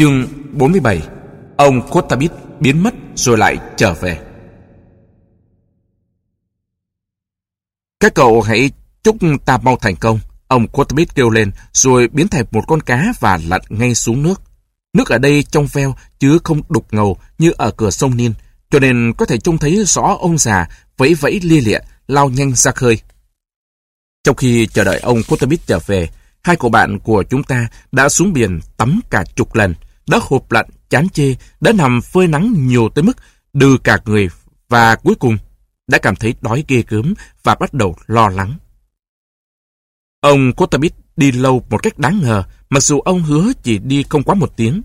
Chương 47 Ông Kotabit biến mất rồi lại trở về. Các cậu hãy chúc ta mau thành công. Ông Kotabit kêu lên rồi biến thành một con cá và lặn ngay xuống nước. Nước ở đây trong veo chứ không đục ngầu như ở cửa sông Nin, cho nên có thể trông thấy rõ ông già vẫy vẫy lia lịa lao nhanh ra khơi. Trong khi chờ đợi ông Kotabit trở về, hai cậu bạn của chúng ta đã xuống biển tắm cả chục lần, đã hụp lạnh, chán chê, đã nằm phơi nắng nhiều tới mức đưa cả người và cuối cùng đã cảm thấy đói ghê gớm và bắt đầu lo lắng. Ông Kotabit đi lâu một cách đáng ngờ, mặc dù ông hứa chỉ đi không quá một tiếng.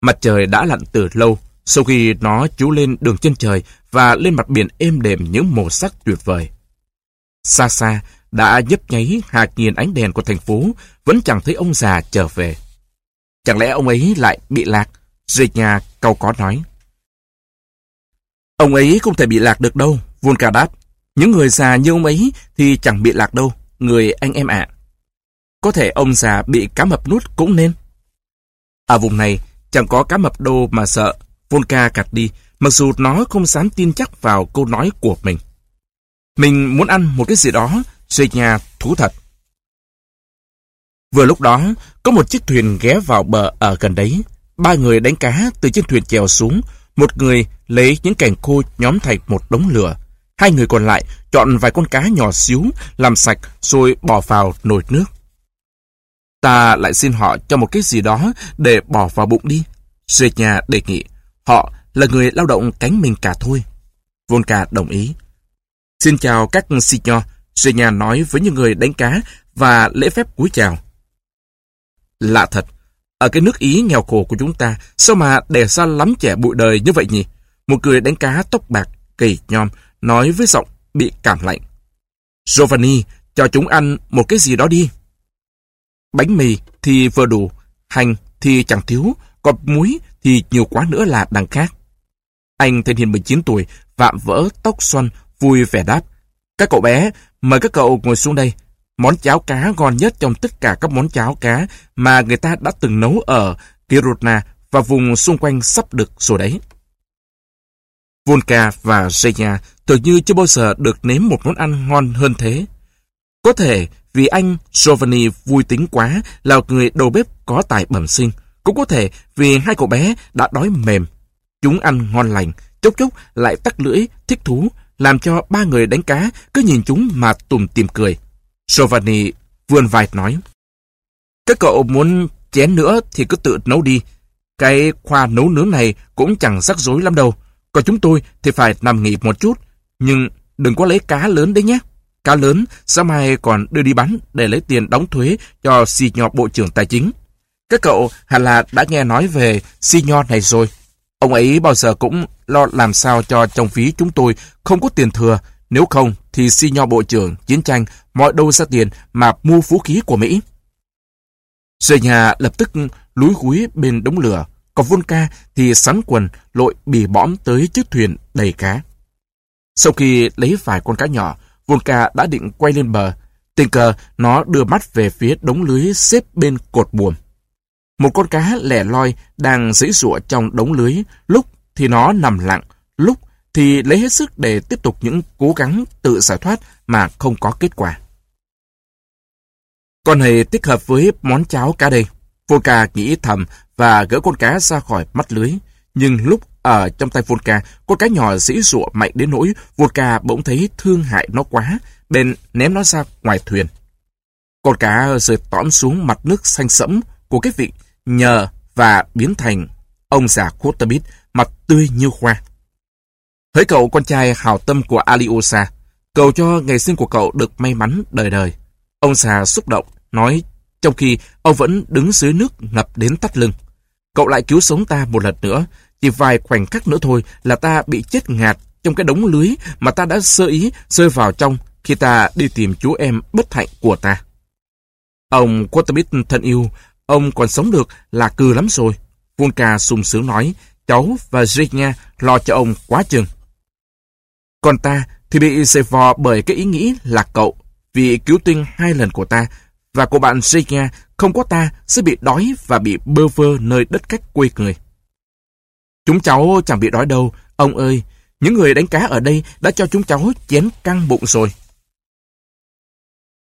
Mặt trời đã lặn từ lâu, sau khi nó chú lên đường chân trời và lên mặt biển êm đềm những màu sắc tuyệt vời. Xa xa, đã nhấp nháy hạt nhìn ánh đèn của thành phố, vẫn chẳng thấy ông già trở về. Chẳng lẽ ông ấy lại bị lạc? Zenya câu có nói. Ông ấy không thể bị lạc được đâu, Volka đáp. Những người già như ông ấy thì chẳng bị lạc đâu, người anh em ạ. Có thể ông già bị cá mập nút cũng nên. Ở vùng này, chẳng có cá mập đô mà sợ. Volka cạch đi, mặc dù nó không dám tin chắc vào câu nói của mình. Mình muốn ăn một cái gì đó, Zenya thú thật. Vừa lúc đó, có một chiếc thuyền ghé vào bờ ở gần đấy. Ba người đánh cá từ trên thuyền chèo xuống. Một người lấy những cành khô nhóm thành một đống lửa. Hai người còn lại chọn vài con cá nhỏ xíu, làm sạch rồi bỏ vào nồi nước. Ta lại xin họ cho một cái gì đó để bỏ vào bụng đi. Zenya đề nghị. Họ là người lao động cánh mình cả thôi. Volka đồng ý. Xin chào các signor, nhà nói với những người đánh cá và lễ phép cúi chào. Lạ thật, ở cái nước Ý nghèo khổ của chúng ta, sao mà đẻ ra lắm trẻ bụi đời như vậy nhỉ? Một người đánh cá tóc bạc, kỳ nhom, nói với giọng bị cảm lạnh. Giovanni, cho chúng ăn một cái gì đó đi. Bánh mì thì vừa đủ, hành thì chẳng thiếu, còn muối thì nhiều quá nữa là đằng khác. Anh thanh niên 19 tuổi, vạm vỡ, tóc xoăn, vui vẻ đáp. Các cậu bé, mời các cậu ngồi xuống đây, Món cháo cá ngon nhất trong tất cả các món cháo cá mà người ta đã từng nấu ở Kiruna và vùng xung quanh sắp được rồi đấy. Volka và Zeya tưởng như chưa bao giờ được nếm một món ăn ngon hơn thế. Có thể vì anh Giovanni vui tính quá là người đầu bếp có tài bẩm sinh. Cũng có thể vì hai cậu bé đã đói mềm. Chúng ăn ngon lành, chốc chốc lại tắt lưỡi, thích thú, làm cho ba người đánh cá cứ nhìn chúng mà tùm tìm cười. Giovanni vươn vai nói. Các cậu muốn chén nữa thì cứ tự nấu đi. Cái khoa nấu nướng này cũng chẳng rắc rối lắm đâu. Còn chúng tôi thì phải nằm nghỉ một chút. Nhưng đừng có lấy cá lớn đấy nhé. Cá lớn, sáng mai còn đưa đi bán để lấy tiền đóng thuế cho si Signor Bộ trưởng Tài chính. Các cậu hẳn là đã nghe nói về si Signor này rồi. Ông ấy bao giờ cũng lo làm sao cho trong phí chúng tôi không có tiền thừa nếu không, thì si nho bộ trưởng chiến tranh mọi đâu ra tiền mà mua vũ khí của Mỹ. Rời nhà lập tức lúi húi bên đống lửa, còn Volca thì sắn quần lội bì bõm tới chiếc thuyền đầy cá. Sau khi lấy vài con cá nhỏ, Volca đã định quay lên bờ. Tình cờ nó đưa mắt về phía đống lưới xếp bên cột buồm. Một con cá lẻ loi đang giãy giụa trong đống lưới, lúc thì nó nằm lặng, lúc thì lấy hết sức để tiếp tục những cố gắng tự giải thoát mà không có kết quả. Con hề tích hợp với món cháo cá đây. Volka nghĩ thầm và gỡ con cá ra khỏi mắt lưới. Nhưng lúc ở trong tay Volka, con cá nhỏ dĩ dụa mạnh đến nỗi Volka bỗng thấy thương hại nó quá, bên ném nó ra ngoài thuyền. Con cá rơi tõm xuống mặt nước xanh sẫm của cái vị nhờ và biến thành ông già Kotabit mặt tươi như hoa. Hỡi cậu con trai hào tâm của Aliosa, cầu cho ngày sinh của cậu được may mắn đời đời. Ông già xúc động, nói trong khi ông vẫn đứng dưới nước ngập đến tắt lưng. Cậu lại cứu sống ta một lần nữa, chỉ vài khoảnh khắc nữa thôi là ta bị chết ngạt trong cái đống lưới mà ta đã sơ ý rơi vào trong khi ta đi tìm chú em bất hạnh của ta. Ông Quatermit thân yêu, ông còn sống được là cừ lắm rồi. Volka sung sướng nói, cháu và Zhigna lo cho ông quá chừng. Còn ta thì bị dày vò bởi cái ý nghĩ là cậu, vì cứu tinh hai lần của ta, và của bạn Zika không có ta sẽ bị đói và bị bơ vơ nơi đất khách quê người. Chúng cháu chẳng bị đói đâu, ông ơi, những người đánh cá ở đây đã cho chúng cháu chén căng bụng rồi.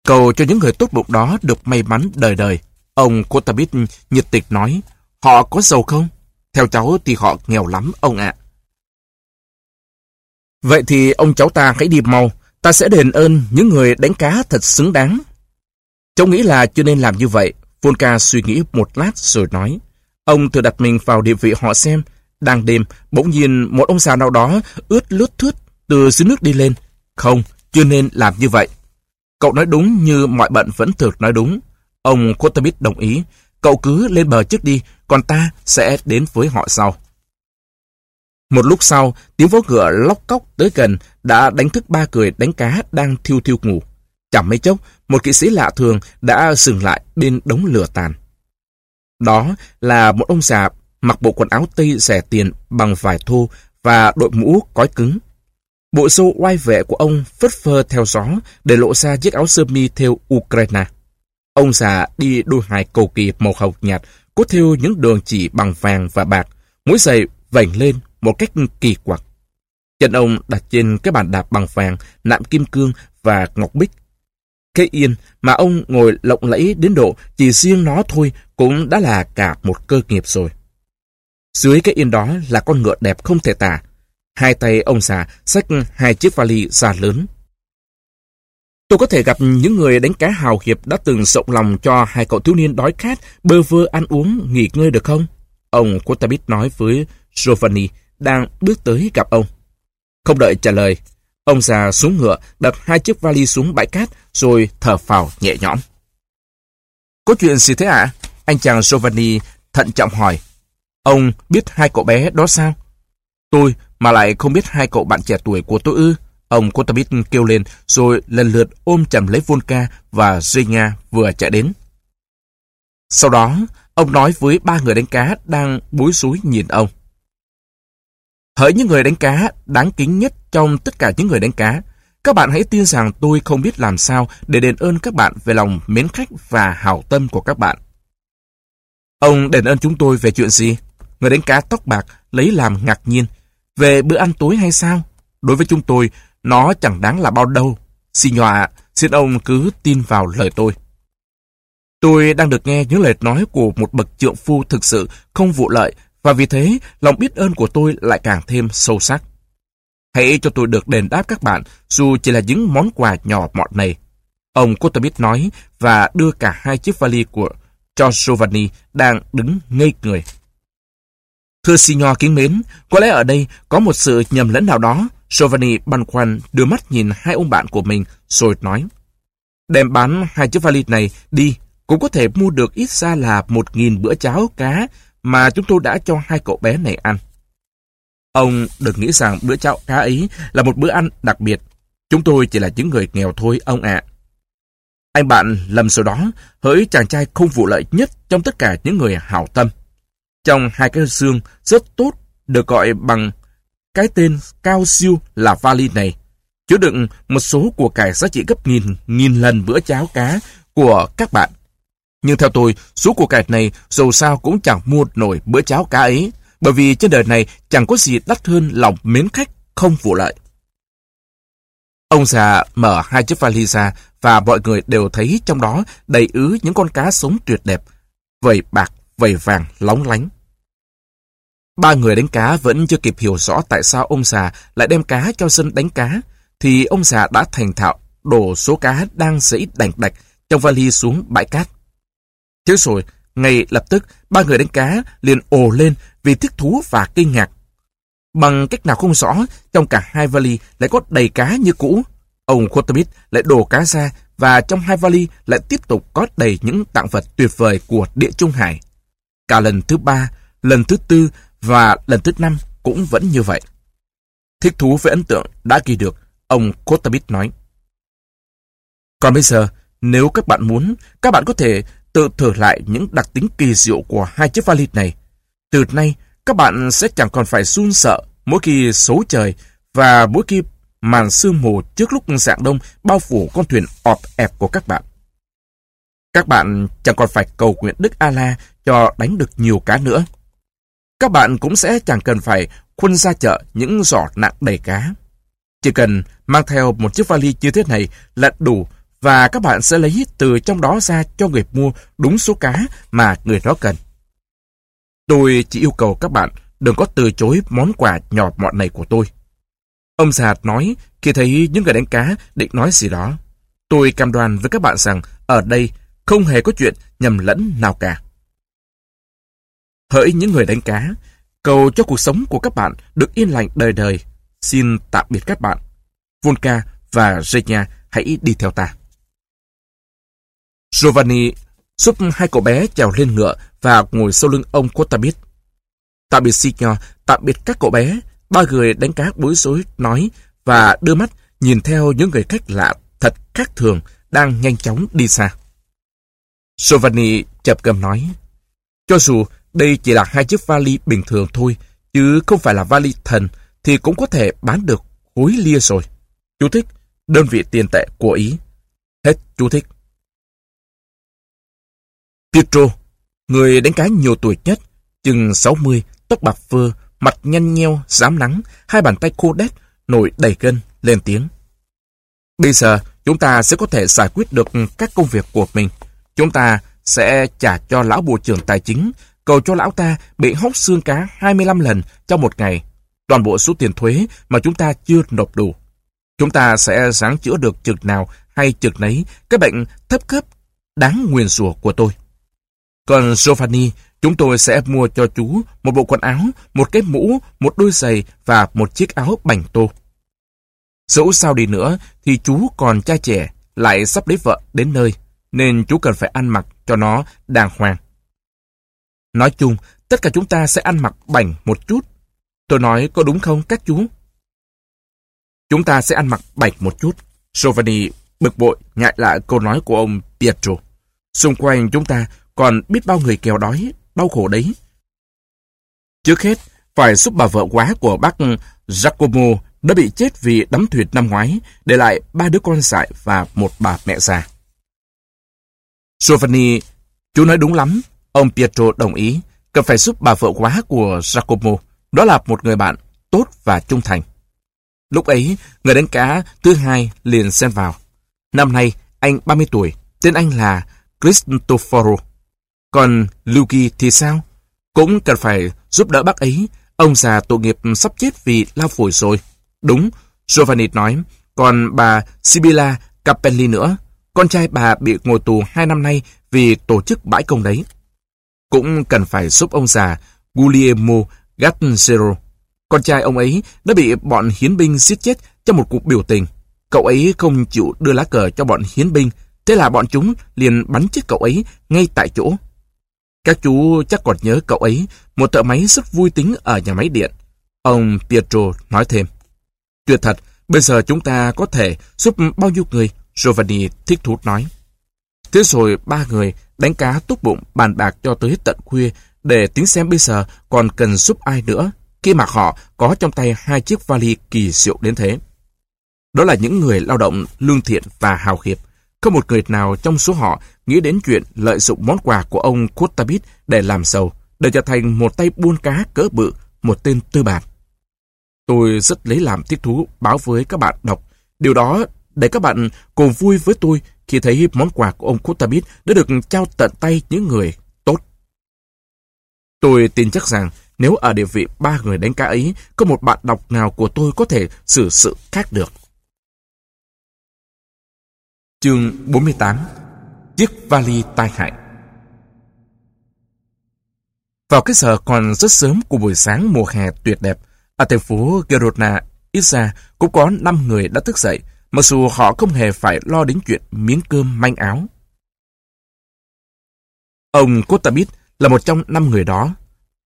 Cầu cho những người tốt bụng đó được may mắn đời đời. Ông Kotabit nhiệt tịch nói, họ có giàu không? Theo cháu thì họ nghèo lắm, ông ạ. Vậy thì ông cháu ta hãy đi mau, ta sẽ đền ơn những người đánh cá thật xứng đáng. Cháu nghĩ là chưa nên làm như vậy. Volka suy nghĩ một lát rồi nói. Ông thử đặt mình vào địa vị họ xem. Đang đêm, bỗng nhiên một ông già nào đó ướt lướt thướt từ dưới nước đi lên. Không, chưa nên làm như vậy. Cậu nói đúng như mọi bận vẫn thực nói đúng. Ông Kotabit đồng ý. Cậu cứ lên bờ trước đi, còn ta sẽ đến với họ sau. Một lúc sau, tiếng vó ngựa lóc cóc tới gần đã đánh thức ba người đánh cá đang thiêu thiêu ngủ. Chẳng mấy chốc, một kỵ sĩ lạ thường đã dừng lại bên đống lửa tàn. Đó là một ông già mặc bộ quần áo tây rẻ tiền bằng vải thô và đội mũ cói cứng. Bộ xô oai vệ của ông phất phơ theo gió để lộ ra chiếc áo sơ mi theo Ukraine. Ông già đi đôi hài cầu kỳ màu hồng nhạt, có theo những đường chỉ bằng vàng và bạc, mũi giày vảnh lên một cách kỳ quặc. Chân ông đặt trên cái bàn đạp bằng vàng, nạm kim cương và ngọc bích. Cái yên mà ông ngồi lộng lẫy đến độ chỉ riêng nó thôi cũng đã là cả một cơ nghiệp rồi. Dưới cái yên đó là con ngựa đẹp không thể tả. Hai tay ông già xách hai chiếc vali già lớn. Tôi có thể gặp những người đánh cá hào hiệp đã từng rộng lòng cho hai cậu thiếu niên đói khát, bơ vơ ăn uống, nghỉ ngơi được không? Ông Kotabit nói với Giovanni đang bước tới gặp ông. Không đợi trả lời, ông già xuống ngựa đặt hai chiếc vali xuống bãi cát rồi thở phào nhẹ nhõm. Có chuyện gì thế ạ? À? Anh chàng Giovanni thận trọng hỏi. Ông biết hai cậu bé đó sao? Tôi mà lại không biết hai cậu bạn trẻ tuổi của tôi ư? Ông Kotabit kêu lên rồi lần lượt ôm chầm lấy Volka và Zenya vừa chạy đến. Sau đó, ông nói với ba người đánh cá đang bối rối nhìn ông. Hỡi những người đánh cá đáng kính nhất trong tất cả những người đánh cá, các bạn hãy tin rằng tôi không biết làm sao để đền ơn các bạn về lòng mến khách và hảo tâm của các bạn. Ông đền ơn chúng tôi về chuyện gì? Người đánh cá tóc bạc lấy làm ngạc nhiên. Về bữa ăn tối hay sao? Đối với chúng tôi, nó chẳng đáng là bao đâu. Xin nhòa, xin ông cứ tin vào lời tôi. Tôi đang được nghe những lời nói của một bậc trượng phu thực sự không vụ lợi và vì thế lòng biết ơn của tôi lại càng thêm sâu sắc. Hãy cho tôi được đền đáp các bạn dù chỉ là những món quà nhỏ mọn này. Ông Kotamit nói và đưa cả hai chiếc vali của cho Giovanni đang đứng ngây người. Thưa Signor kính mến, có lẽ ở đây có một sự nhầm lẫn nào đó. Giovanni băn khoăn đưa mắt nhìn hai ông bạn của mình rồi nói. Đem bán hai chiếc vali này đi, cũng có thể mua được ít ra là một nghìn bữa cháo cá mà chúng tôi đã cho hai cậu bé này ăn. Ông đừng nghĩ rằng bữa cháo cá ấy là một bữa ăn đặc biệt. Chúng tôi chỉ là những người nghèo thôi, ông ạ. Anh bạn lầm số đó, hỡi chàng trai không vụ lợi nhất trong tất cả những người hảo tâm. Trong hai cái xương rất tốt được gọi bằng cái tên cao siêu là vali này, chứa đựng một số của cải giá trị gấp nghìn, nghìn lần bữa cháo cá của các bạn. Nhưng theo tôi, số của cải này dù sao cũng chẳng mua nổi bữa cháo cá ấy, bởi vì trên đời này chẳng có gì đắt hơn lòng mến khách không vụ lợi. Ông già mở hai chiếc vali ra và mọi người đều thấy trong đó đầy ứ những con cá sống tuyệt đẹp, vầy bạc, vầy vàng, lóng lánh. Ba người đánh cá vẫn chưa kịp hiểu rõ tại sao ông già lại đem cá cho dân đánh cá, thì ông già đã thành thạo đổ số cá đang dãy đành đạch trong vali xuống bãi cát. Thế rồi, ngay lập tức, ba người đánh cá liền ồ lên vì thích thú và kinh ngạc. Bằng cách nào không rõ, trong cả hai vali lại có đầy cá như cũ. Ông Khotamit lại đổ cá ra và trong hai vali lại tiếp tục có đầy những tặng vật tuyệt vời của địa Trung Hải. Cả lần thứ ba, lần thứ tư và lần thứ năm cũng vẫn như vậy. Thích thú với ấn tượng đã ghi được, ông Kotabit nói. Còn bây giờ, nếu các bạn muốn, các bạn có thể tự thử lại những đặc tính kỳ diệu của hai chiếc vali này. Từ nay, các bạn sẽ chẳng còn phải run sợ mỗi khi xấu trời và mỗi khi màn sương mù trước lúc dạng đông bao phủ con thuyền ọp ẹp của các bạn. Các bạn chẳng còn phải cầu nguyện Đức A-la cho đánh được nhiều cá nữa. Các bạn cũng sẽ chẳng cần phải khuân ra chợ những giỏ nặng đầy cá. Chỉ cần mang theo một chiếc vali như thế này là đủ và các bạn sẽ lấy từ trong đó ra cho người mua đúng số cá mà người đó cần. Tôi chỉ yêu cầu các bạn đừng có từ chối món quà nhỏ mọn này của tôi. Ông già nói khi thấy những người đánh cá định nói gì đó. Tôi cam đoan với các bạn rằng ở đây không hề có chuyện nhầm lẫn nào cả. Hỡi những người đánh cá, cầu cho cuộc sống của các bạn được yên lành đời đời. Xin tạm biệt các bạn. Volka và Zhenya hãy đi theo ta. Giovanni giúp hai cậu bé trèo lên ngựa và ngồi sau lưng ông Kotabit. Tạm biệt Signor, tạm biệt các cậu bé. Ba người đánh cá bối rối nói và đưa mắt nhìn theo những người khách lạ thật khác thường đang nhanh chóng đi xa. Giovanni chập cầm nói, cho dù đây chỉ là hai chiếc vali bình thường thôi, chứ không phải là vali thần, thì cũng có thể bán được khối lia rồi. Chú thích, đơn vị tiền tệ của Ý. Hết chú thích. Pietro, người đánh cá nhiều tuổi nhất, chừng 60, tóc bạc phơ, mặt nhăn nheo, dám nắng, hai bàn tay khô đét, nổi đầy gân, lên tiếng. Bây giờ, chúng ta sẽ có thể giải quyết được các công việc của mình. Chúng ta sẽ trả cho lão bộ trưởng tài chính, cầu cho lão ta bị hóc xương cá 25 lần trong một ngày. Toàn bộ số tiền thuế mà chúng ta chưa nộp đủ. Chúng ta sẽ sáng chữa được chừng nào hay chừng nấy cái bệnh thấp cấp đáng nguyền rủa của tôi. Còn Giovanni, chúng tôi sẽ mua cho chú một bộ quần áo, một cái mũ, một đôi giày và một chiếc áo bành tô. Dẫu sao đi nữa thì chú còn trai trẻ, lại sắp lấy vợ đến nơi, nên chú cần phải ăn mặc cho nó đàng hoàng. Nói chung, tất cả chúng ta sẽ ăn mặc bảnh một chút. Tôi nói có đúng không các chú? Chúng ta sẽ ăn mặc bảnh một chút. Giovanni bực bội nhại lại câu nói của ông Pietro. Xung quanh chúng ta còn biết bao người kèo đói, đau khổ đấy. Trước hết, phải giúp bà vợ quá của bác Giacomo đã bị chết vì đắm thuyền năm ngoái, để lại ba đứa con dại và một bà mẹ già. Giovanni, chú nói đúng lắm. Ông Pietro đồng ý, cần phải giúp bà vợ quá của Giacomo. Đó là một người bạn tốt và trung thành. Lúc ấy, người đánh cá thứ hai liền xen vào. Năm nay, anh 30 tuổi, tên anh là Cristoforo. Còn luki thì sao? Cũng cần phải giúp đỡ bác ấy. Ông già tội nghiệp sắp chết vì lao phổi rồi. Đúng, Giovanni nói. Còn bà Sibilla Capelli nữa. Con trai bà bị ngồi tù hai năm nay vì tổ chức bãi công đấy. Cũng cần phải giúp ông già Guglielmo Gazzero. Con trai ông ấy đã bị bọn hiến binh giết chết trong một cuộc biểu tình. Cậu ấy không chịu đưa lá cờ cho bọn hiến binh, thế là bọn chúng liền bắn chết cậu ấy ngay tại chỗ. Các chú chắc còn nhớ cậu ấy, một thợ máy rất vui tính ở nhà máy điện. Ông Pietro nói thêm. Tuyệt thật, bây giờ chúng ta có thể giúp bao nhiêu người, Giovanni thích thú nói. Thế rồi ba người đánh cá túc bụng bàn bạc cho tới tận khuya để tính xem bây giờ còn cần giúp ai nữa khi mà họ có trong tay hai chiếc vali kỳ diệu đến thế. Đó là những người lao động lương thiện và hào hiệp. Không một người nào trong số họ nghĩ đến chuyện lợi dụng món quà của ông Kutabit để làm giàu, để trở thành một tay buôn cá cỡ bự, một tên tư bản. Tôi rất lấy làm thích thú báo với các bạn đọc. Điều đó để các bạn cùng vui với tôi khi thấy món quà của ông Kutabit đã được trao tận tay những người tốt. Tôi tin chắc rằng nếu ở địa vị ba người đánh cá ấy, có một bạn đọc nào của tôi có thể xử sự khác được. Chương 48 Chiếc vali tai hại Vào cái giờ còn rất sớm của buổi sáng mùa hè tuyệt đẹp, ở thành phố Gerona, ít ra cũng có 5 người đã thức dậy, mặc dù họ không hề phải lo đến chuyện miếng cơm manh áo. Ông Kotabit là một trong năm người đó.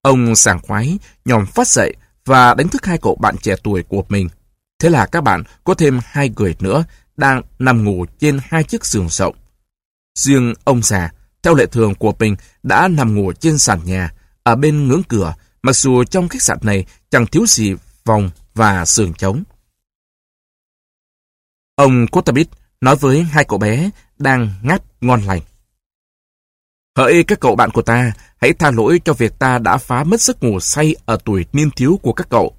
Ông sảng khoái, nhòm phát dậy và đánh thức hai cậu bạn trẻ tuổi của mình. Thế là các bạn có thêm hai người nữa đang nằm ngủ trên hai chiếc giường rộng. Riêng ông già, theo lệ thường của mình, đã nằm ngủ trên sàn nhà, ở bên ngưỡng cửa, mặc dù trong khách sạn này chẳng thiếu gì vòng và giường trống. Ông Kotabit nói với hai cậu bé đang ngáp ngon lành. Hỡi các cậu bạn của ta, hãy tha lỗi cho việc ta đã phá mất giấc ngủ say ở tuổi niên thiếu của các cậu.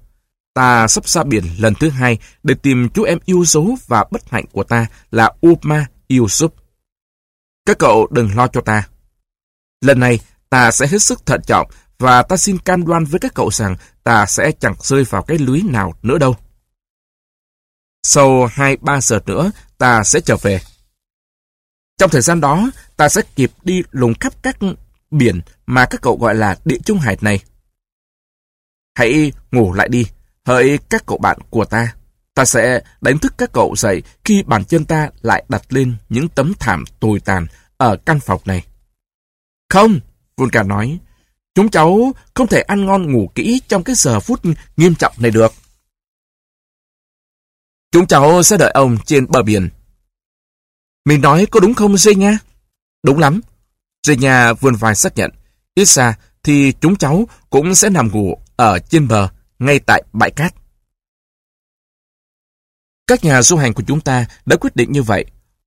Ta sắp ra biển lần thứ hai để tìm chú em yêu dấu và bất hạnh của ta là Uma Yusuf. Các cậu đừng lo cho ta. Lần này, ta sẽ hết sức thận trọng và ta xin cam đoan với các cậu rằng ta sẽ chẳng rơi vào cái lưới nào nữa đâu. Sau 2-3 giờ nữa, ta sẽ trở về. Trong thời gian đó, ta sẽ kịp đi lùng khắp các biển mà các cậu gọi là địa trung hải này. Hãy ngủ lại đi, hỡi các cậu bạn của ta. Ta sẽ đánh thức các cậu dậy khi bàn chân ta lại đặt lên những tấm thảm tồi tàn ở căn phòng này. Không, Vulcan nói, chúng cháu không thể ăn ngon ngủ kỹ trong cái giờ phút nghiêm trọng này được. Chúng cháu sẽ đợi ông trên bờ biển. Mình nói có đúng không Dê nha? Đúng lắm. Dê nha vươn vai xác nhận. Ít xa thì chúng cháu cũng sẽ nằm ngủ ở trên bờ, ngay tại bãi cát. Các nhà du hành của chúng ta đã quyết định như vậy.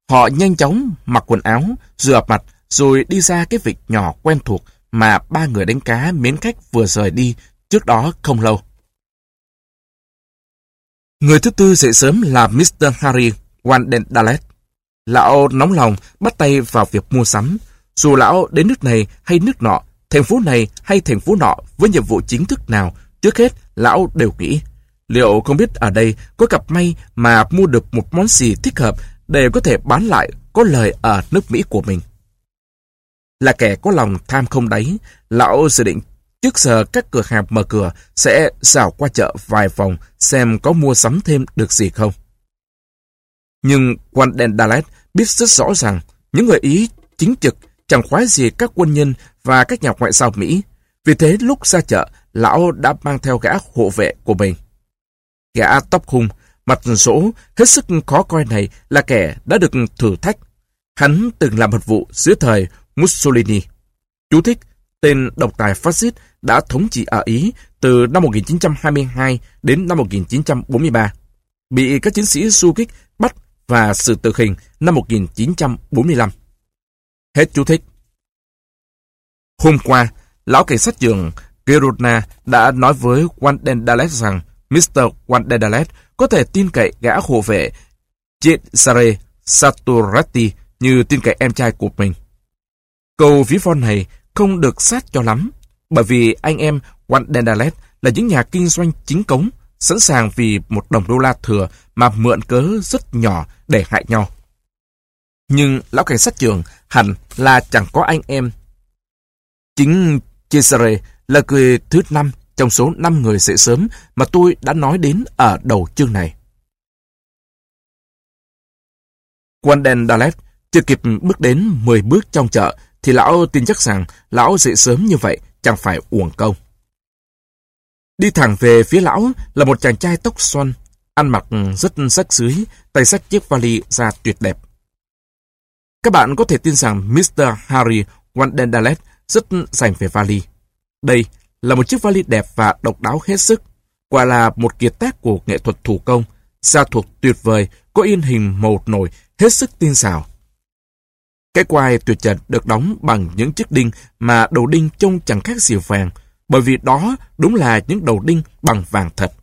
Họ nhanh chóng mặc quần áo, rửa mặt, rồi đi ra cái vịnh nhỏ quen thuộc mà ba người đánh cá mến khách vừa rời đi trước đó không lâu. Người thứ tư dậy sớm là Mr. Harry Wandendalet. Lão nóng lòng bắt tay vào việc mua sắm. Dù lão đến nước này hay nước nọ, thành phố này hay thành phố nọ với nhiệm vụ chính thức nào, trước hết lão đều nghĩ. Liệu không biết ở đây có cặp may mà mua được một món gì thích hợp để có thể bán lại có lời ở nước Mỹ của mình? Là kẻ có lòng tham không đáy, lão dự định trước giờ các cửa hàng mở cửa sẽ xảo qua chợ vài vòng xem có mua sắm thêm được gì không. Nhưng quan đen Dalet biết rất rõ rằng những người Ý chính trực chẳng khoái gì các quân nhân và các nhà ngoại giao Mỹ. Vì thế lúc ra chợ, lão đã mang theo gã hộ vệ của mình. Gã tóc hung, mặt rỗ, hết sức khó coi này là kẻ đã được thử thách. Hắn từng làm một vụ dưới thời Mussolini. Chú thích, tên độc tài phát xít đã thống trị ở Ý từ năm 1922 đến năm 1943. Bị các chiến sĩ du kích bắt và xử tử hình năm 1945. Hết chú thích. Hôm qua, lão cảnh sát trưởng Gerona đã nói với Wandendalet rằng Mr. Wandendalet có thể tin cậy gã hộ vệ Cesare Saturati như tin cậy em trai của mình. Câu ví von này không được sát cho lắm, bởi vì anh em Wandendalet là những nhà kinh doanh chính cống, sẵn sàng vì một đồng đô la thừa mà mượn cớ rất nhỏ để hại nhau. Nhưng lão cảnh sát trưởng hẳn là chẳng có anh em. Chính Cesare là người thứ năm trong số năm người dậy sớm mà tôi đã nói đến ở đầu chương này. Quanden Dalet chưa kịp bước đến 10 bước trong chợ thì lão tin chắc rằng lão dậy sớm như vậy chẳng phải uổng công. Đi thẳng về phía lão là một chàng trai tóc xoăn, ăn mặc rất sắc dưới, tay sách chiếc vali ra tuyệt đẹp. Các bạn có thể tin rằng Mr. Harry Wandendalet rất dành về vali. Đây là một chiếc vali đẹp và độc đáo hết sức, quả là một kiệt tác của nghệ thuật thủ công, gia thuộc tuyệt vời, có in hình màu nổi, hết sức tinh xảo. Cái quai tuyệt trần được đóng bằng những chiếc đinh mà đầu đinh trông chẳng khác gì vàng, bởi vì đó đúng là những đầu đinh bằng vàng thật.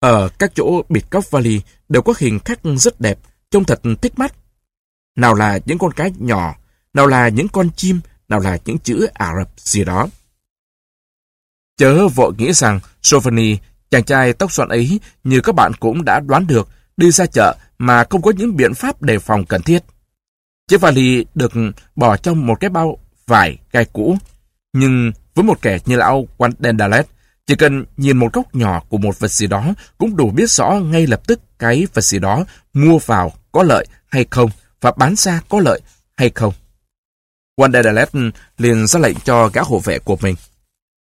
Ở các chỗ bịt cóc vali đều có hình khắc rất đẹp, trông thật thích mắt. Nào là những con cá nhỏ, nào là những con chim, nào là những chữ Ả Rập gì đó. Chớ vội nghĩ rằng Giovanni, chàng trai tóc xoăn ấy, như các bạn cũng đã đoán được, đi ra chợ mà không có những biện pháp đề phòng cần thiết. Chiếc vali được bỏ trong một cái bao vải gai cũ. Nhưng với một kẻ như lão Quandendalet, chỉ cần nhìn một góc nhỏ của một vật gì đó cũng đủ biết rõ ngay lập tức cái vật gì đó mua vào có lợi hay không và bán ra có lợi hay không. Quandendalet liền ra lệnh cho gã hộ vệ của mình.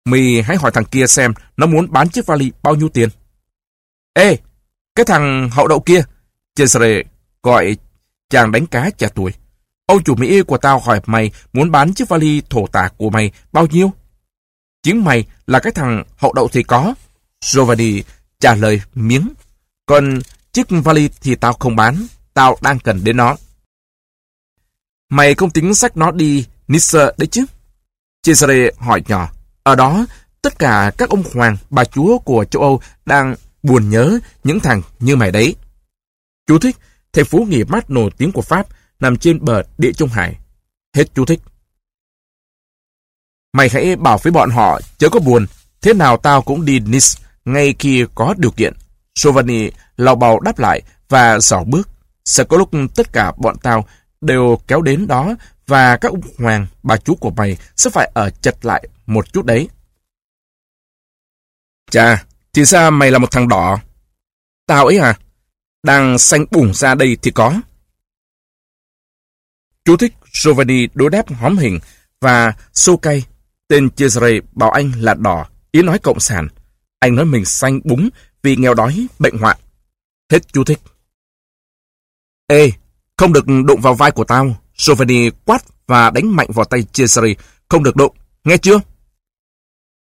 Mì hãy hỏi thằng kia xem nó muốn bán chiếc vali bao nhiêu tiền. Ê, cái thằng hậu đậu kia, Cesare gọi chàng đánh cá trẻ tuổi. Ông chủ Mỹ của tao hỏi mày muốn bán chiếc vali thổ tả của mày bao nhiêu? Chính mày là cái thằng hậu đậu thì có. Giovanni trả lời miếng. Còn chiếc vali thì tao không bán, tao đang cần đến nó. Mày không tính sách nó đi Nissa đấy chứ? Cesare hỏi nhỏ. Ở đó, tất cả các ông hoàng, bà chúa của châu Âu đang buồn nhớ những thằng như mày đấy. Chú thích, thầy phú nghỉ mát nổi tiếng của Pháp nằm trên bờ địa Trung Hải. Hết chú thích. Mày hãy bảo với bọn họ, chớ có buồn, thế nào tao cũng đi Nice ngay khi có điều kiện. Giovanni lào bào đáp lại và dò bước. Sẽ có lúc tất cả bọn tao đều kéo đến đó và các ông hoàng, bà chú của mày sẽ phải ở chật lại một chút đấy. Chà, thì ra mày là một thằng đỏ. Tao ấy à? Đang xanh bùng ra đây thì có. Chú thích Giovanni đối đáp hóm hình và sâu cay. Tên Cesare bảo anh là đỏ, ý nói cộng sản. Anh nói mình xanh búng vì nghèo đói, bệnh hoạn. Hết chú thích. Ê, không được đụng vào vai của tao. Giovanni quát và đánh mạnh vào tay Cesare. Không được đụng, nghe chưa?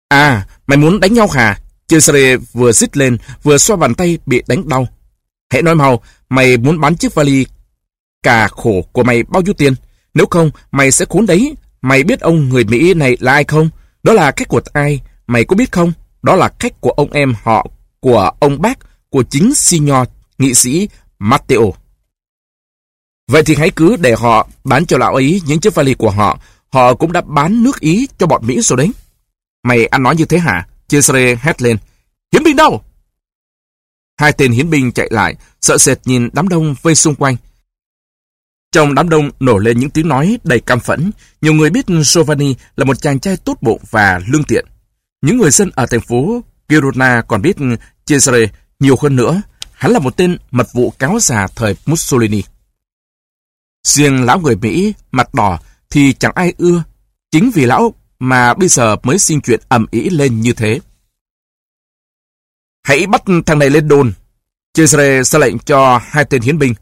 À, mày muốn đánh nhau hả? Cesare vừa xít lên, vừa xoa bàn tay bị đánh đau. Hãy nói mau, mày muốn bán chiếc vali cả khổ của mày bao nhiêu tiền? Nếu không, mày sẽ khốn đấy. Mày biết ông người Mỹ này là ai không? Đó là khách của ai? Mày có biết không? Đó là khách của ông em họ của ông bác của chính Signor nghị sĩ Matteo. Vậy thì hãy cứ để họ bán cho lão ấy những chiếc vali của họ. Họ cũng đã bán nước Ý cho bọn Mỹ rồi đấy. Mày ăn nói như thế hả? Cesare hét lên. Hiến binh đâu? Hai tên hiến binh chạy lại, sợ sệt nhìn đám đông vây xung quanh. Trong đám đông nổ lên những tiếng nói đầy căm phẫn. Nhiều người biết Giovanni là một chàng trai tốt bụng và lương thiện. Những người dân ở thành phố Girona còn biết Cesare nhiều hơn nữa. Hắn là một tên mật vụ cáo già thời Mussolini. Riêng lão người Mỹ, mặt đỏ, thì chẳng ai ưa. Chính vì lão mà bây giờ mới xin chuyện ầm ĩ lên như thế. Hãy bắt thằng này lên đồn. Cesare ra lệnh cho hai tên hiến binh.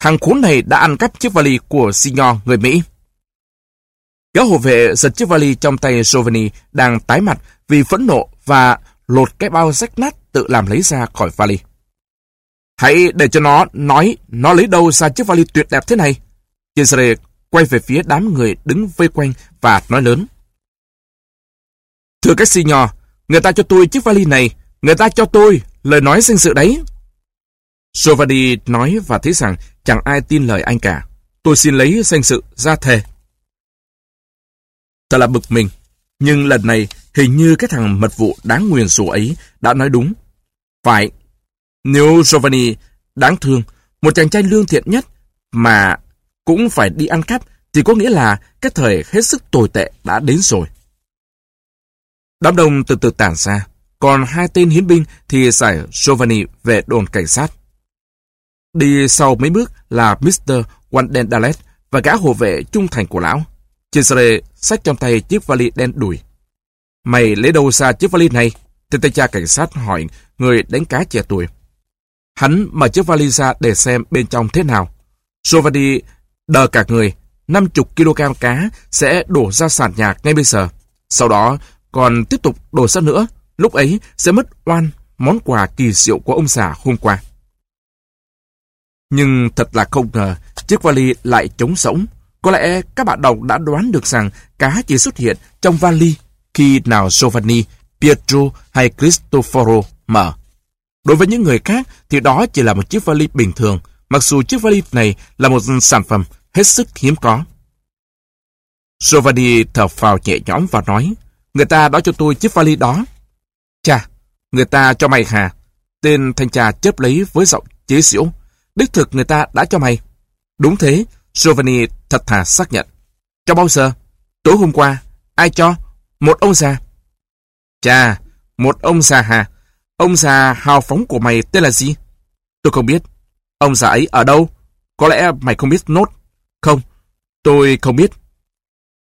Thằng khốn này đã ăn cắp chiếc vali của Signor người Mỹ. Gã hộ vệ giật chiếc vali trong tay Giovanni đang tái mặt vì phẫn nộ và lột cái bao rách nát tự làm lấy ra khỏi vali. Hãy để cho nó nói nó lấy đâu ra chiếc vali tuyệt đẹp thế này. Cesare quay về phía đám người đứng vây quanh và nói lớn. Thưa các Signor, người ta cho tôi chiếc vali này, người ta cho tôi lời nói danh sự đấy. Giovanni nói và thấy rằng chẳng ai tin lời anh cả. Tôi xin lấy danh sự ra thề. Thật là bực mình. Nhưng lần này hình như cái thằng mật vụ đáng nguyền rủa ấy đã nói đúng. Phải. Nếu Giovanni đáng thương, một chàng trai lương thiện nhất mà cũng phải đi ăn cắp thì có nghĩa là cái thời hết sức tồi tệ đã đến rồi. Đám đông từ từ tản ra, còn hai tên hiến binh thì giải Giovanni về đồn cảnh sát. Đi sau mấy bước là Mr. Wandendalet và gã hộ vệ trung thành của lão. Cesare xách trong tay chiếc vali đen đùi. Mày lấy đâu ra chiếc vali này? Tên tay cha cảnh sát hỏi người đánh cá trẻ tuổi. Hắn mở chiếc vali ra để xem bên trong thế nào. Giovanni đờ cả người, 50 kg cá sẽ đổ ra sàn nhà ngay bây giờ. Sau đó còn tiếp tục đổ ra nữa, lúc ấy sẽ mất oan món quà kỳ diệu của ông già hôm qua. Nhưng thật là không ngờ, chiếc vali lại trống rỗng. Có lẽ các bạn đọc đã đoán được rằng cá chỉ xuất hiện trong vali khi nào Giovanni, Pietro hay Cristoforo mở. Đối với những người khác thì đó chỉ là một chiếc vali bình thường, mặc dù chiếc vali này là một sản phẩm hết sức hiếm có. Giovanni thở phào nhẹ nhõm và nói, người ta đã cho tôi chiếc vali đó. Chà, người ta cho mày hả? Tên thanh tra chớp lấy với giọng chế xỉu. Đích thực người ta đã cho mày. Đúng thế, Giovanni thật thà xác nhận. Cho bao giờ? Tối hôm qua. Ai cho? Một ông già. Chà, một ông già hả? Ông già hào phóng của mày tên là gì? Tôi không biết. Ông già ấy ở đâu? Có lẽ mày không biết nốt. Không, tôi không biết.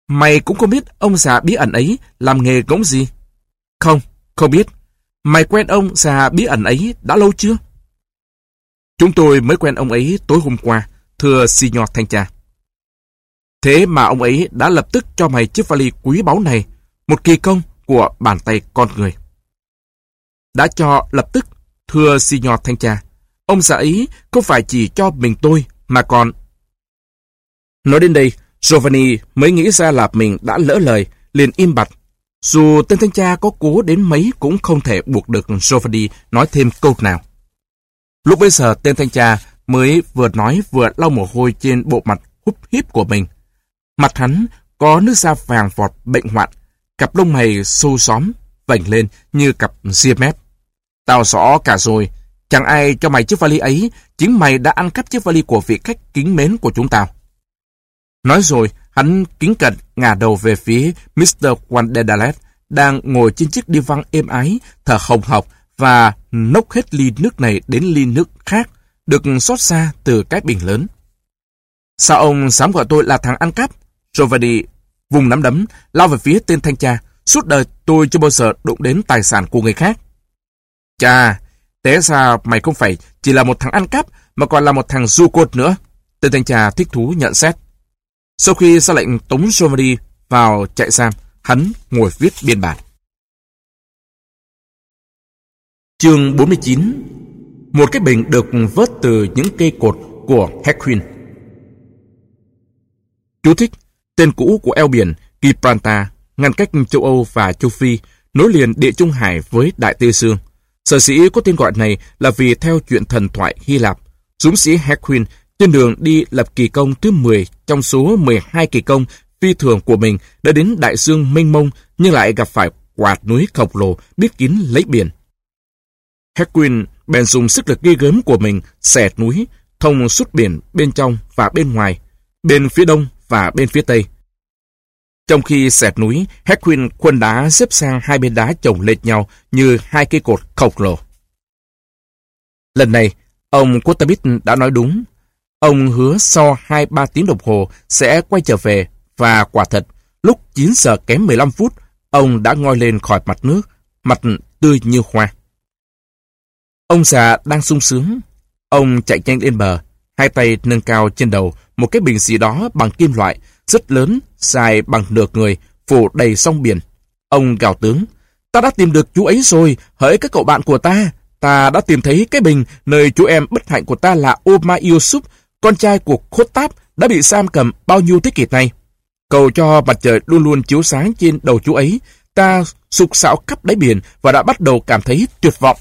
Mày cũng không biết ông già bí ẩn ấy làm nghề gỗng gì? Không, không biết. Mày quen ông già bí ẩn ấy đã lâu chưa? Chúng tôi mới quen ông ấy tối hôm qua, thưa Signor Thanh tra. Thế mà ông ấy đã lập tức cho mày chiếc vali quý báu này, một kỳ công của bàn tay con người. Đã cho lập tức, thưa Signor Thanh tra, ông xã ý không phải chỉ cho mình tôi, mà còn... Nói đến đây, Giovanni mới nghĩ ra là mình đã lỡ lời, liền im bặt. Dù tên thanh tra có cố đến mấy cũng không thể buộc được Giovanni nói thêm câu nào. Lúc bây giờ tên thanh tra mới vừa nói vừa lau mồ hôi trên bộ mặt húp híp của mình. Mặt hắn có nước da vàng vọt bệnh hoạn, cặp lông mày sâu xóm, vảnh lên như cặp ria mép. Tao rõ cả rồi, chẳng ai cho mày chiếc vali ấy, chính mày đã ăn cắp chiếc vali của vị khách kính mến của chúng tao. Nói rồi, hắn kính cận ngả đầu về phía Mr. Wanderdalet, đang ngồi trên chiếc đi văng êm ái, thở hồng hộc và nốc hết ly nước này đến ly nước khác, được xót xa từ cái bình lớn. Sao ông dám gọi tôi là thằng ăn cắp? Giovanni vùng nắm đấm, lao về phía tên thanh tra. Suốt đời tôi chưa bao giờ đụng đến tài sản của người khác. Chà, té ra mày không phải chỉ là một thằng ăn cắp, mà còn là một thằng du cột nữa. Tên thanh tra thích thú nhận xét. Sau khi ra lệnh tống Giovanni vào chạy giam, hắn ngồi viết biên bản. Chương 49 Một cái bình được vớt từ những cây cột của Hequin. Chú thích Tên cũ của eo biển Gibraltar ngăn cách châu Âu và châu Phi nối liền địa Trung Hải với Đại Tây Dương. Sở sĩ có tên gọi này là vì theo chuyện thần thoại Hy Lạp, dũng sĩ Hercules trên đường đi lập kỳ công thứ 10 trong số 12 kỳ công phi thường của mình đã đến đại dương mênh mông nhưng lại gặp phải quạt núi khổng lồ biết kín lấy biển. Hercules bèn dùng sức lực ghi gớm của mình xẻ núi, thông suốt biển bên trong và bên ngoài, bên phía đông và bên phía tây. Trong khi xẹt núi, Hedwin khuân đá xếp sang hai bên đá chồng lệch nhau như hai cây cột khổng lồ. Lần này, ông Kotabit đã nói đúng. Ông hứa sau 2-3 tiếng đồng hồ sẽ quay trở về và quả thật, lúc 9 giờ kém 15 phút, ông đã ngoi lên khỏi mặt nước, mặt tươi như hoa. Ông già đang sung sướng. Ông chạy nhanh lên bờ, hai tay nâng cao trên đầu một cái bình gì đó bằng kim loại, rất lớn, dài bằng nửa người, phủ đầy sông biển. Ông gào tướng, ta đã tìm được chú ấy rồi, hỡi các cậu bạn của ta. Ta đã tìm thấy cái bình nơi chú em bất hạnh của ta là Oma Yusuf, con trai của Khốt Táp, đã bị Sam cầm bao nhiêu thế kỷ này. Cầu cho mặt trời luôn luôn chiếu sáng trên đầu chú ấy, ta sục sạo khắp đáy biển và đã bắt đầu cảm thấy tuyệt vọng.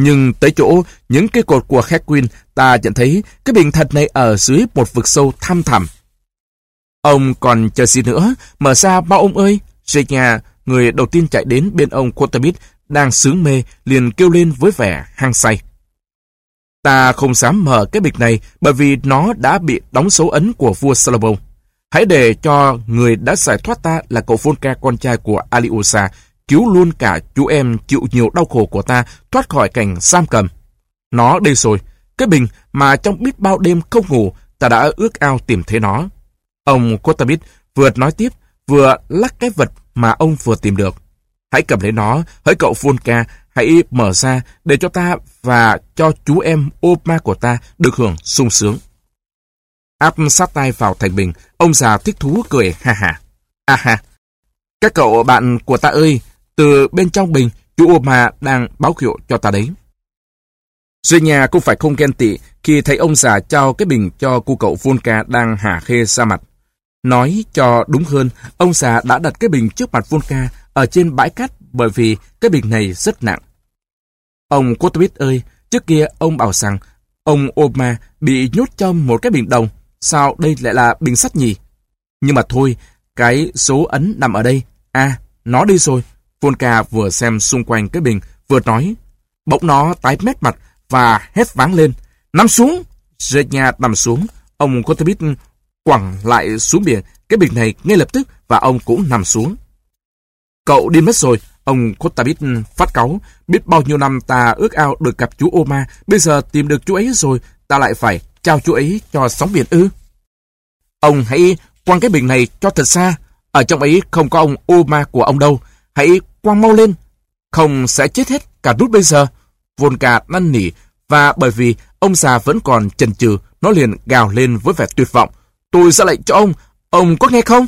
Nhưng tới chỗ những cây cột của Hedwin, ta nhận thấy cái bình thật này ở dưới một vực sâu thăm thẳm. Ông còn chờ gì nữa, mở ra bao ông ơi. Zenya, người đầu tiên chạy đến bên ông Quatermit, đang sướng mê, liền kêu lên với vẻ hăng say. Ta không dám mở cái bịch này bởi vì nó đã bị đóng dấu ấn của vua Salomon. Hãy để cho người đã giải thoát ta là cậu Volca con trai của Aliosa cứu luôn cả chú em chịu nhiều đau khổ của ta thoát khỏi cảnh giam cầm. Nó đây rồi, cái bình mà trong biết bao đêm không ngủ ta đã ước ao tìm thấy nó. Ông Kotabit vừa nói tiếp, vừa lắc cái vật mà ông vừa tìm được. Hãy cầm lấy nó, hỡi cậu volka hãy mở ra để cho ta và cho chú em Oma của ta được hưởng sung sướng. Áp sát tay vào thành bình, ông già thích thú cười ha ha. À ha, các cậu bạn của ta ơi, từ bên trong bình, chú Obama đang báo hiệu cho ta đấy. Duy nhà cũng phải không ghen tị khi thấy ông già trao cái bình cho cô cậu Volka đang hả khê ra mặt. Nói cho đúng hơn, ông già đã đặt cái bình trước mặt Volka ở trên bãi cát bởi vì cái bình này rất nặng. Ông Kotowit ơi, trước kia ông bảo rằng ông Obama bị nhốt trong một cái bình đồng, sao đây lại là bình sắt nhỉ? Nhưng mà thôi, cái số ấn nằm ở đây. À, nó đi rồi. Volka vừa xem xung quanh cái bình, vừa nói. Bỗng nó tái mét mặt và hét váng lên. Nằm xuống! Zenya nằm xuống. Ông Kotobit quẳng lại xuống biển cái bình này ngay lập tức và ông cũng nằm xuống. Cậu đi mất rồi, ông Kotabit phát cáu. Biết bao nhiêu năm ta ước ao được gặp chú Oma, bây giờ tìm được chú ấy rồi, ta lại phải trao chú ấy cho sóng biển ư. Ông hãy quăng cái bình này cho thật xa, ở trong ấy không có ông Oma của ông đâu, hãy Quang mau lên, không sẽ chết hết cả rút bây giờ. Volka năn nỉ, và bởi vì ông già vẫn còn chần chừ, nó liền gào lên với vẻ tuyệt vọng. Tôi ra lệnh cho ông, ông có nghe không?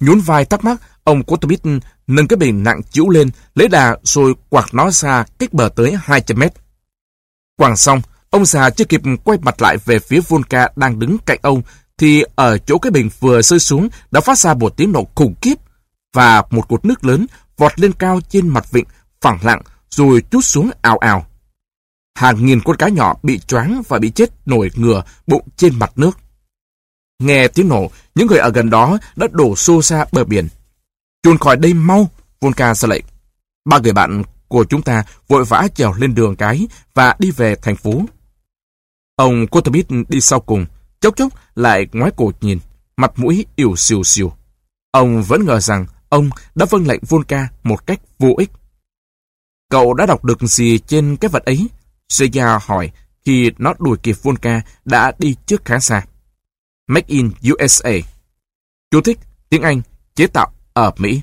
Nhún vai thắc mắc, ông Kotobit nâng cái bình nặng chiếu lên, lấy đà rồi quạt nó ra cách bờ tới 200 mét. Quàng xong, ông già chưa kịp quay mặt lại về phía Volka đang đứng cạnh ông, thì ở chỗ cái bình vừa rơi xuống đã phát ra một tiếng nổ khủng khiếp và một cột nước lớn vọt lên cao trên mặt vịnh, phẳng lặng rồi chút xuống ào ào. Hàng nghìn con cá nhỏ bị choáng và bị chết nổi ngửa bụng trên mặt nước. Nghe tiếng nổ, những người ở gần đó đã đổ xô ra bờ biển. Chuồn khỏi đây mau, Volka ra lệnh. Ba người bạn của chúng ta vội vã trèo lên đường cái và đi về thành phố. Ông Kotobit đi sau cùng, chốc chốc lại ngoái cổ nhìn, mặt mũi ỉu xìu xìu. Ông vẫn ngờ rằng ông đã vâng lệnh Volka một cách vô ích. Cậu đã đọc được gì trên cái vật ấy? Seiya hỏi khi nó đuổi kịp Volka đã đi trước khá xa. Make in USA. Chú thích tiếng Anh chế tạo ở Mỹ.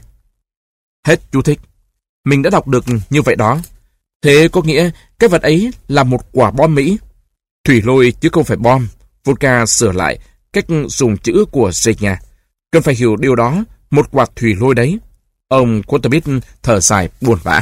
Hết chú thích. Mình đã đọc được như vậy đó. Thế có nghĩa cái vật ấy là một quả bom Mỹ. Thủy lôi chứ không phải bom. Volka sửa lại cách dùng chữ của Seiya. Cần phải hiểu điều đó, một quạt thủy lôi đấy. Ông Quaterbit thở dài buồn bã.